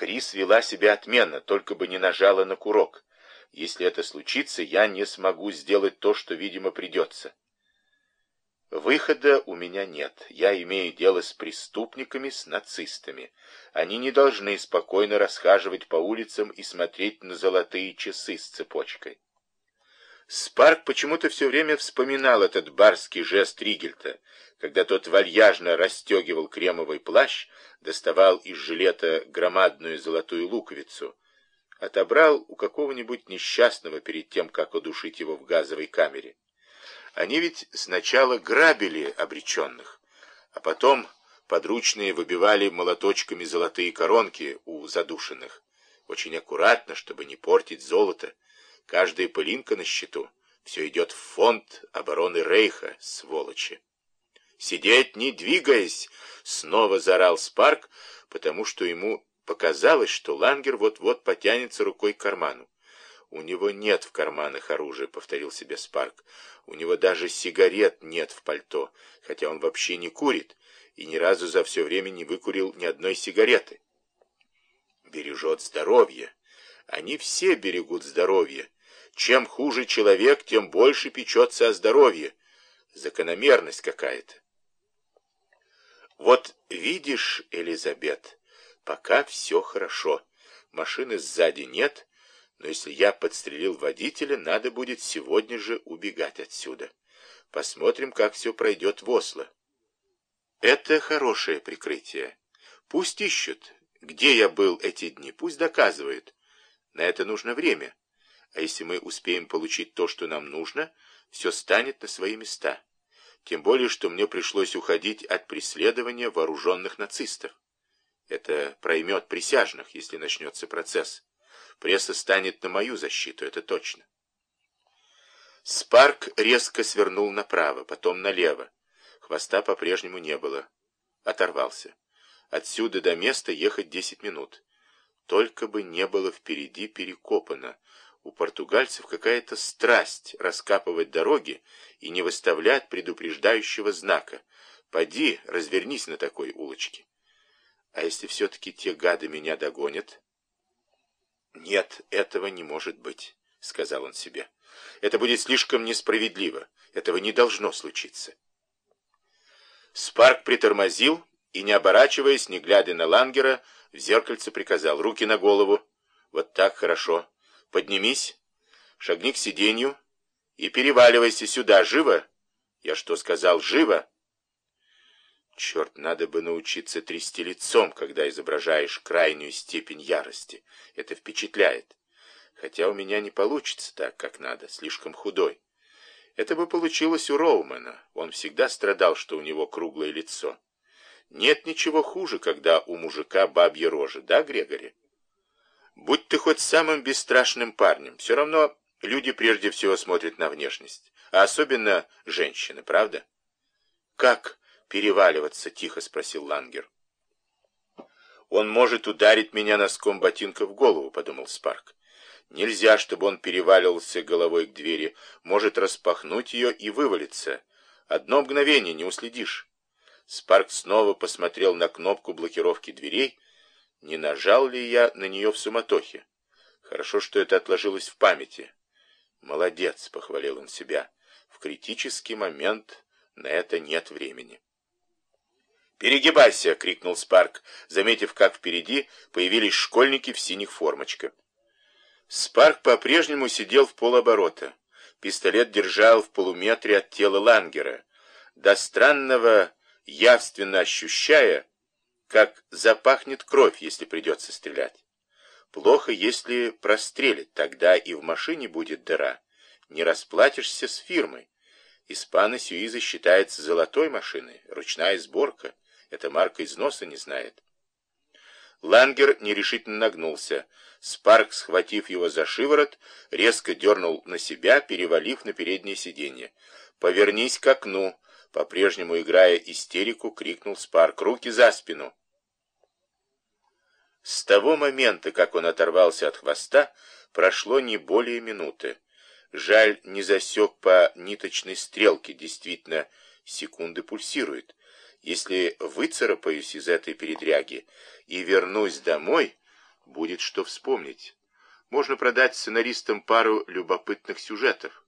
Крис вела себя отменно, только бы не нажала на курок. Если это случится, я не смогу сделать то, что, видимо, придется. Выхода у меня нет. Я имею дело с преступниками, с нацистами. Они не должны спокойно расхаживать по улицам и смотреть на золотые часы с цепочкой. Спарк почему-то все время вспоминал этот барский жест Ригельта, когда тот вальяжно расстегивал кремовый плащ, доставал из жилета громадную золотую луковицу, отобрал у какого-нибудь несчастного перед тем, как удушить его в газовой камере. Они ведь сначала грабили обреченных, а потом подручные выбивали молоточками золотые коронки у задушенных. Очень аккуратно, чтобы не портить золото. Каждая пылинка на счету. Все идет в фонд обороны Рейха, сволочи. «Сидеть, не двигаясь!» — снова заорал Спарк, потому что ему показалось, что Лангер вот-вот потянется рукой к карману. «У него нет в карманах оружия», — повторил себе Спарк. «У него даже сигарет нет в пальто, хотя он вообще не курит и ни разу за все время не выкурил ни одной сигареты». «Бережет здоровье. Они все берегут здоровье. Чем хуже человек, тем больше печется о здоровье. Закономерность какая-то». «Вот видишь, Элизабет, пока все хорошо. Машины сзади нет» но если я подстрелил водителя, надо будет сегодня же убегать отсюда. Посмотрим, как все пройдет в Осло. Это хорошее прикрытие. Пусть ищут, где я был эти дни, пусть доказывают. На это нужно время. А если мы успеем получить то, что нам нужно, все станет на свои места. Тем более, что мне пришлось уходить от преследования вооруженных нацистов. Это проймет присяжных, если начнется процесс. Пресса станет на мою защиту, это точно. Спарк резко свернул направо, потом налево. Хвоста по-прежнему не было. Оторвался. Отсюда до места ехать десять минут. Только бы не было впереди перекопано. У португальцев какая-то страсть раскапывать дороги и не выставлять предупреждающего знака. Поди, развернись на такой улочке. А если все-таки те гады меня догонят, «Нет, этого не может быть», — сказал он себе. «Это будет слишком несправедливо. Этого не должно случиться». Спарк притормозил и, не оборачиваясь, не глядя на Лангера, в зеркальце приказал «Руки на голову». «Вот так, хорошо. Поднимись, шагни к сиденью и переваливайся сюда. Живо?» «Я что сказал? Живо?» Черт, надо бы научиться трясти лицом, когда изображаешь крайнюю степень ярости. Это впечатляет. Хотя у меня не получится так, как надо, слишком худой. Это бы получилось у Роумана. Он всегда страдал, что у него круглое лицо. Нет ничего хуже, когда у мужика бабья рожа, да, Грегори? Будь ты хоть самым бесстрашным парнем, все равно люди прежде всего смотрят на внешность. А особенно женщины, правда? Как переваливаться?» — тихо спросил Лангер. «Он может ударить меня носком ботинка в голову», — подумал Спарк. «Нельзя, чтобы он переваливался головой к двери. Может распахнуть ее и вывалиться. Одно мгновение, не уследишь». Спарк снова посмотрел на кнопку блокировки дверей. Не нажал ли я на нее в суматохе? Хорошо, что это отложилось в памяти. «Молодец», — похвалил он себя. «В критический момент на это нет времени». «Перегибайся!» — крикнул Спарк, заметив, как впереди появились школьники в синих формочках. Спарк по-прежнему сидел в полоборота. Пистолет держал в полуметре от тела Лангера, до странного явственно ощущая, как запахнет кровь, если придется стрелять. Плохо, если прострелит, тогда и в машине будет дыра. Не расплатишься с фирмой. Испана Сюиза считается золотой машиной, ручная сборка. Эта марка износа не знает. Лангер нерешительно нагнулся. Спарк, схватив его за шиворот, резко дернул на себя, перевалив на переднее сиденье. «Повернись к окну!» По-прежнему, играя истерику, крикнул Спарк. «Руки за спину!» С того момента, как он оторвался от хвоста, прошло не более минуты. Жаль, не засек по ниточной стрелке, действительно, секунды пульсируют. Если выцарапаюсь из этой передряги и вернусь домой, будет что вспомнить. Можно продать сценаристам пару любопытных сюжетов.